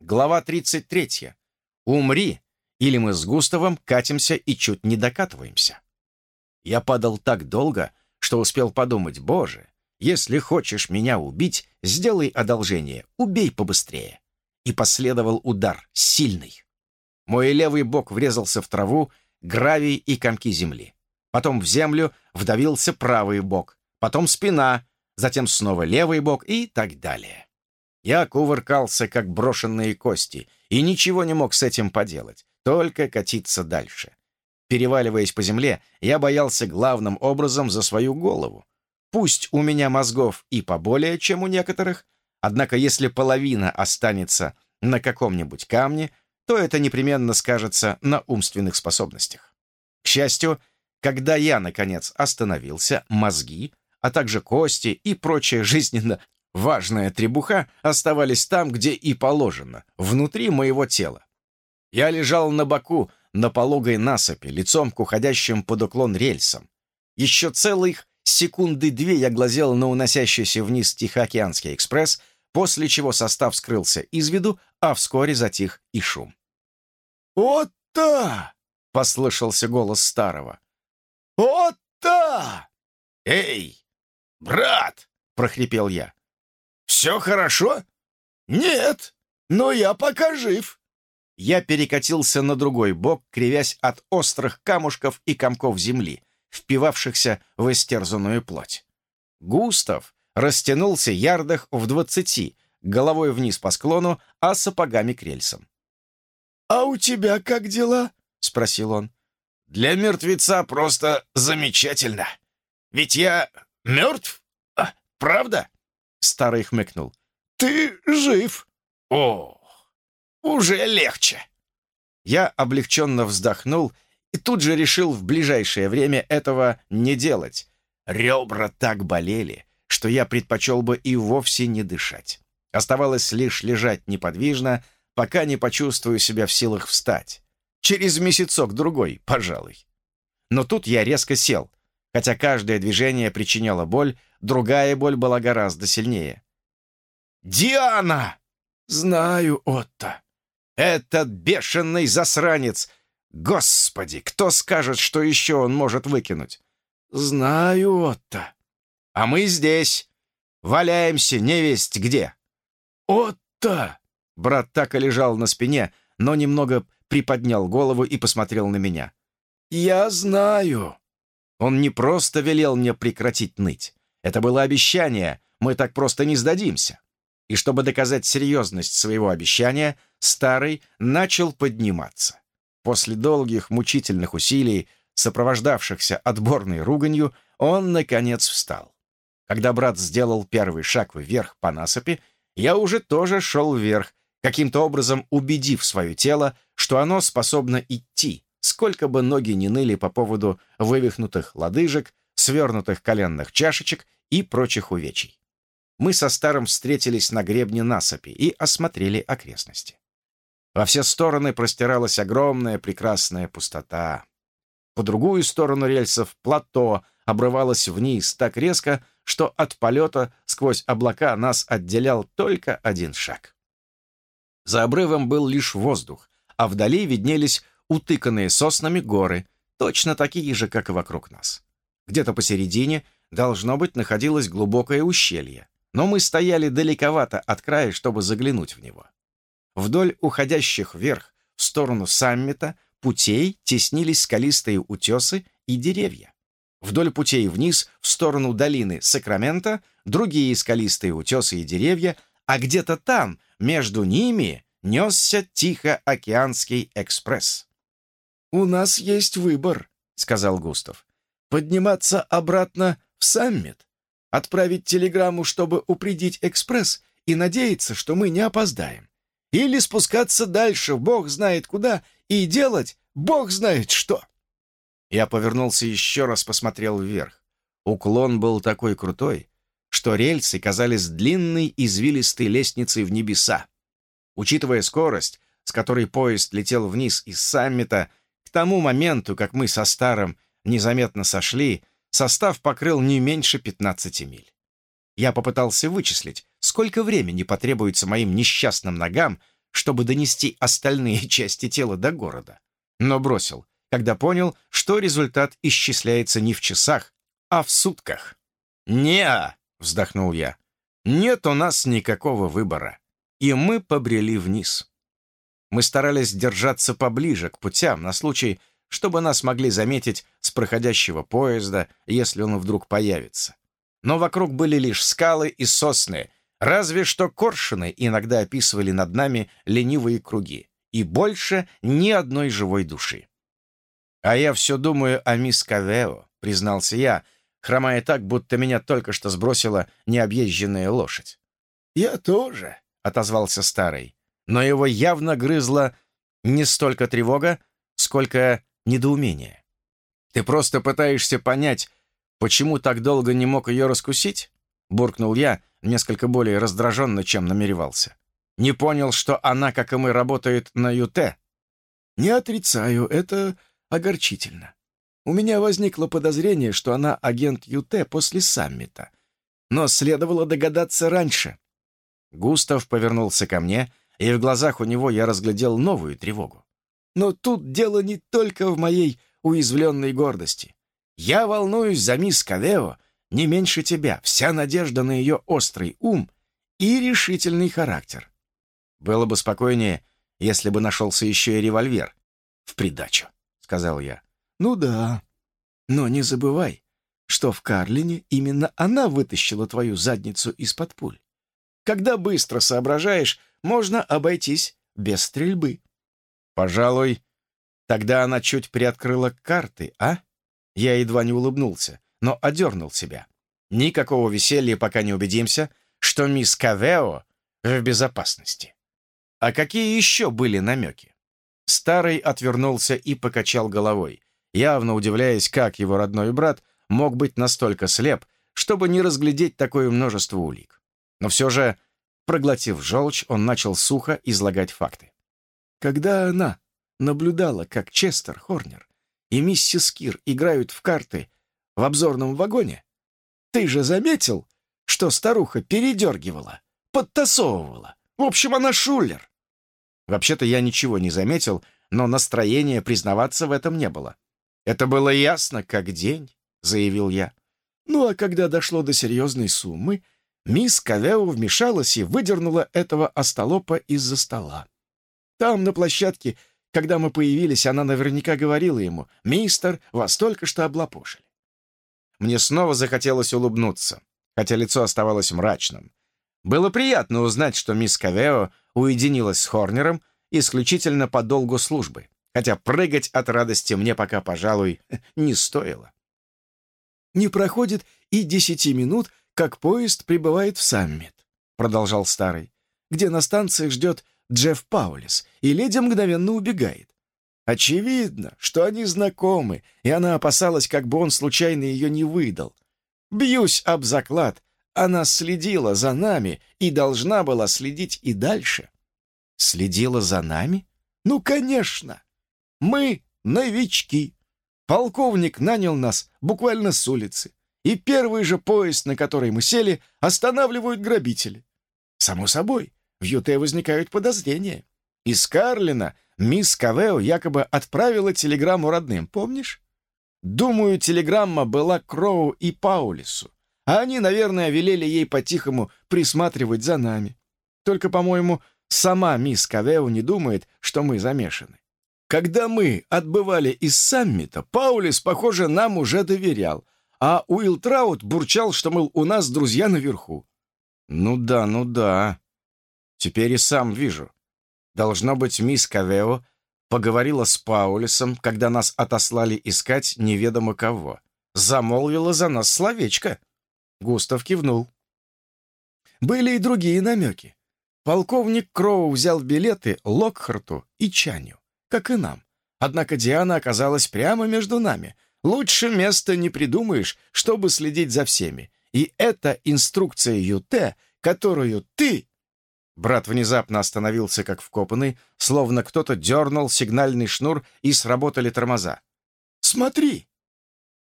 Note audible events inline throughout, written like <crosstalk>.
Глава 33. «Умри, или мы с Густавом катимся и чуть не докатываемся». Я падал так долго, что успел подумать, «Боже, если хочешь меня убить, сделай одолжение, убей побыстрее». И последовал удар, сильный. Мой левый бок врезался в траву, гравий и комки земли. Потом в землю вдавился правый бок, потом спина, затем снова левый бок и так далее. Я кувыркался, как брошенные кости, и ничего не мог с этим поделать, только катиться дальше. Переваливаясь по земле, я боялся главным образом за свою голову. Пусть у меня мозгов и поболее, чем у некоторых, однако если половина останется на каком-нибудь камне, то это непременно скажется на умственных способностях. К счастью, когда я, наконец, остановился, мозги, а также кости и прочая жизненно важная требуха оставались там, где и положено, внутри моего тела. Я лежал на боку, на пологой насыпи, лицом к уходящим под уклон рельсам. Еще целых секунды две я глазел на уносящийся вниз Тихоокеанский экспресс, после чего состав скрылся из виду, а вскоре затих и шум. «Отто!» — послышался голос старого. «Отто!» «Эй, брат!» — прохрипел я. «Все хорошо?» «Нет, но я пока жив». Я перекатился на другой бок, кривясь от острых камушков и комков земли, впивавшихся в истерзанную плоть. Густав растянулся ярдах в двадцати, головой вниз по склону, а сапогами к рельсам. «А у тебя как дела?» — спросил он. «Для мертвеца просто замечательно. Ведь я мертв, а, правда?» Старый хмыкнул. «Ты жив!» «О, уже легче!» Я облегченно вздохнул и тут же решил в ближайшее время этого не делать. Ребра так болели, что я предпочел бы и вовсе не дышать. Оставалось лишь лежать неподвижно, пока не почувствую себя в силах встать. Через месяцок-другой, пожалуй. Но тут я резко сел, хотя каждое движение причиняло боль, другая боль была гораздо сильнее. «Диана!» «Знаю, Отто. Этот бешеный засранец! Господи, кто скажет, что еще он может выкинуть?» «Знаю, Отто. А мы здесь. Валяемся невесть где». «Отто!» Брат так и лежал на спине, но немного приподнял голову и посмотрел на меня. «Я знаю». Он не просто велел мне прекратить ныть. Это было обещание, мы так просто не сдадимся. И чтобы доказать серьезность своего обещания, Старый начал подниматься. После долгих мучительных усилий, сопровождавшихся отборной руганью, он, наконец, встал. Когда брат сделал первый шаг вверх по насыпи, я уже тоже шел вверх, каким-то образом убедив свое тело, что оно способно идти, сколько бы ноги не ныли по поводу вывихнутых лодыжек, свернутых коленных чашечек и прочих увечий. Мы со старым встретились на гребне насыпи и осмотрели окрестности. Во все стороны простиралась огромная прекрасная пустота. По другую сторону рельсов плато обрывалось вниз так резко, что от полета сквозь облака нас отделял только один шаг. За обрывом был лишь воздух, а вдали виднелись утыканные соснами горы, точно такие же, как и вокруг нас. Где-то посередине, должно быть, находилось глубокое ущелье, но мы стояли далековато от края, чтобы заглянуть в него. Вдоль уходящих вверх, в сторону саммита, путей теснились скалистые утесы и деревья. Вдоль путей вниз, в сторону долины Сакрамента, другие скалистые утесы и деревья, а где-то там, между ними, несся Тихоокеанский экспресс. «У нас есть выбор», — сказал Густав подниматься обратно в саммит, отправить телеграмму, чтобы упредить экспресс и надеяться, что мы не опоздаем. Или спускаться дальше, бог знает куда, и делать бог знает что. Я повернулся еще раз, посмотрел вверх. Уклон был такой крутой, что рельсы казались длинной извилистой лестницей в небеса. Учитывая скорость, с которой поезд летел вниз из саммита, к тому моменту, как мы со старым незаметно сошли, состав покрыл не меньше 15 миль. Я попытался вычислить, сколько времени потребуется моим несчастным ногам, чтобы донести остальные <laughs> части тела до города, но бросил, когда понял, что результат исчисляется не в часах, а в сутках. не вздохнул я. «Нет у нас никакого выбора». И мы побрели вниз. Мы старались держаться поближе к путям на случай, чтобы нас могли заметить с проходящего поезда, если он вдруг появится. Но вокруг были лишь скалы и сосны, разве что коршуны иногда описывали над нами ленивые круги, и больше ни одной живой души. «А я все думаю о мисс Кавео», — признался я, хромая так, будто меня только что сбросила необъезженная лошадь. «Я тоже», — отозвался старый, но его явно грызла не столько тревога, сколько недоумение. «Ты просто пытаешься понять, почему так долго не мог ее раскусить?» — буркнул я, несколько более раздраженно, чем намеревался. «Не понял, что она, как и мы, работает на ЮТ?» «Не отрицаю, это огорчительно. У меня возникло подозрение, что она агент ЮТ после саммита. Но следовало догадаться раньше. Густав повернулся ко мне, и в глазах у него я разглядел новую тревогу. Но тут дело не только в моей уязвленной гордости. Я волнуюсь за мисс Кавео не меньше тебя. Вся надежда на ее острый ум и решительный характер. Было бы спокойнее, если бы нашелся еще и револьвер в придачу сказал я. «Ну да. Но не забывай, что в Карлине именно она вытащила твою задницу из-под пуль. Когда быстро соображаешь, можно обойтись без стрельбы». «Пожалуй, тогда она чуть приоткрыла карты, а?» Я едва не улыбнулся, но одернул себя. Никакого веселья, пока не убедимся, что мисс Кавео в безопасности. А какие еще были намеки? Старый отвернулся и покачал головой, явно удивляясь, как его родной брат мог быть настолько слеп, чтобы не разглядеть такое множество улик. Но все же, проглотив желчь, он начал сухо излагать факты. Когда она наблюдала, как Честер Хорнер и миссис Кир играют в карты в обзорном вагоне, ты же заметил, что старуха передергивала, подтасовывала. В общем, она шулер. Вообще-то я ничего не заметил, но настроения признаваться в этом не было. «Это было ясно, как день», — заявил я. Ну а когда дошло до серьезной суммы, мисс Кавео вмешалась и выдернула этого остолопа из-за стола. Там, на площадке, когда мы появились, она наверняка говорила ему, «Мистер, вас только что облапошили». Мне снова захотелось улыбнуться, хотя лицо оставалось мрачным. Было приятно узнать, что мисс Кавео уединилась с Хорнером исключительно по долгу службы, хотя прыгать от радости мне пока, пожалуй, <laughs> не стоило. «Не проходит и десяти минут, как поезд прибывает в Саммит», продолжал старый, где на станции ждет Джефф Паулис, и леди мгновенно убегает. Очевидно, что они знакомы, и она опасалась, как бы он случайно ее не выдал. Бьюсь об заклад, она следила за нами и должна была следить и дальше. Следила за нами? Ну, конечно. Мы новички. Полковник нанял нас буквально с улицы. И первый же поезд, на который мы сели, останавливают грабители. Само собой, в Юте возникают подозрения. Из Карлина мисс Кавео якобы отправила телеграмму родным, помнишь? Думаю, телеграмма была Кроу и Паулису. А они, наверное, велели ей по-тихому присматривать за нами. Только, по-моему, сама мисс Кавео не думает, что мы замешаны. Когда мы отбывали из саммита, Паулис, похоже, нам уже доверял, а Уилл Траут бурчал, что, мол, у нас друзья наверху. Ну да, ну да. Теперь и сам вижу. Должно быть, мисс Кавео поговорила с Паулисом, когда нас отослали искать неведомо кого. Замолвила за нас словечко. Густав кивнул. Были и другие намеки. Полковник Кроу взял билеты Локхарту и Чаню, как и нам. Однако Диана оказалась прямо между нами. Лучше места не придумаешь, чтобы следить за всеми. И это инструкция ЮТ, которую ты... Брат внезапно остановился, как вкопанный, словно кто-то дернул сигнальный шнур, и сработали тормоза. «Смотри!»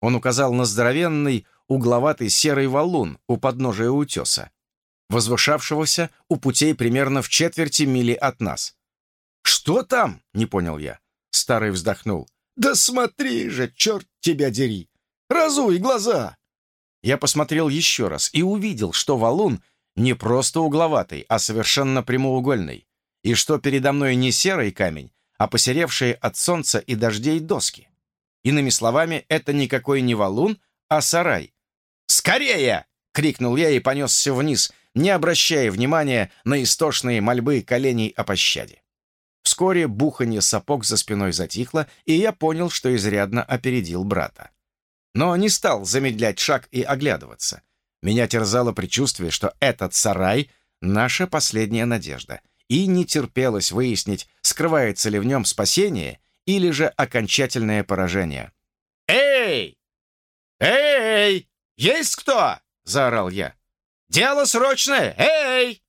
Он указал на здоровенный, угловатый серый валун у подножия утеса, возвышавшегося у путей примерно в четверти мили от нас. «Что там?» — не понял я. Старый вздохнул. «Да смотри же, черт тебя дери! Разуй глаза!» Я посмотрел еще раз и увидел, что валун не просто угловатый, а совершенно прямоугольный, и что передо мной не серый камень, а посеревшие от солнца и дождей доски. Иными словами, это никакой не валун, а сарай. «Скорее!» — крикнул я и понесся вниз, не обращая внимания на истошные мольбы коленей о пощаде. Вскоре буханье сапог за спиной затихло, и я понял, что изрядно опередил брата. Но не стал замедлять шаг и оглядываться. Меня терзало предчувствие, что этот сарай — наша последняя надежда, и не терпелось выяснить, скрывается ли в нем спасение или же окончательное поражение. «Эй! Эй! Есть кто?» — заорал я. «Дело срочное! Эй!»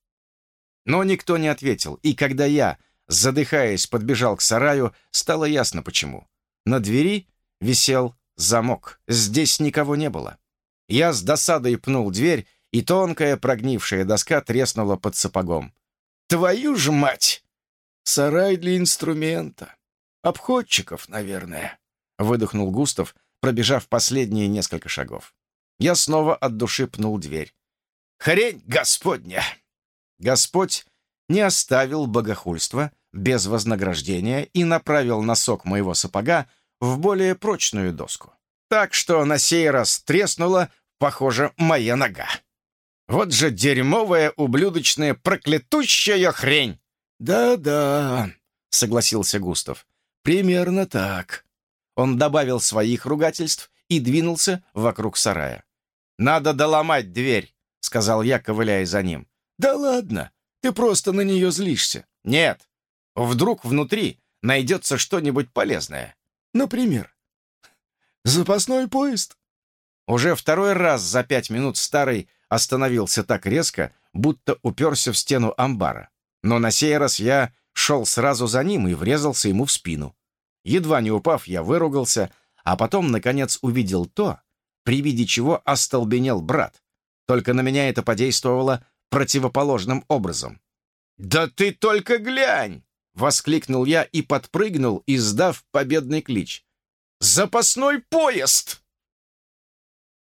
Но никто не ответил, и когда я, задыхаясь, подбежал к сараю, стало ясно почему. На двери висел замок. Здесь никого не было. Я с досадой пнул дверь, и тонкая прогнившая доска треснула под сапогом. «Твою ж мать!» «Сарай для инструмента. Обходчиков, наверное», — выдохнул Густав, пробежав последние несколько шагов. Я снова от души пнул дверь. «Хрень Господня!» Господь не оставил богохульства без вознаграждения и направил носок моего сапога в более прочную доску. Так что на сей раз треснула, похоже, моя нога. Вот же дерьмовая, ублюдочная, проклятущая хрень! «Да-да», — согласился Густав, — «примерно так». Он добавил своих ругательств и двинулся вокруг сарая. «Надо доломать дверь», — сказал я, ковыляя за ним. «Да ладно, ты просто на нее злишься». «Нет, вдруг внутри найдется что-нибудь полезное». «Например?» «Запасной поезд?» Уже второй раз за пять минут старый остановился так резко, будто уперся в стену амбара. Но на сей раз я шел сразу за ним и врезался ему в спину. Едва не упав, я выругался, а потом, наконец, увидел то, при виде чего остолбенел брат. Только на меня это подействовало противоположным образом. «Да ты только глянь!» — воскликнул я и подпрыгнул, издав победный клич. «Запасной поезд!»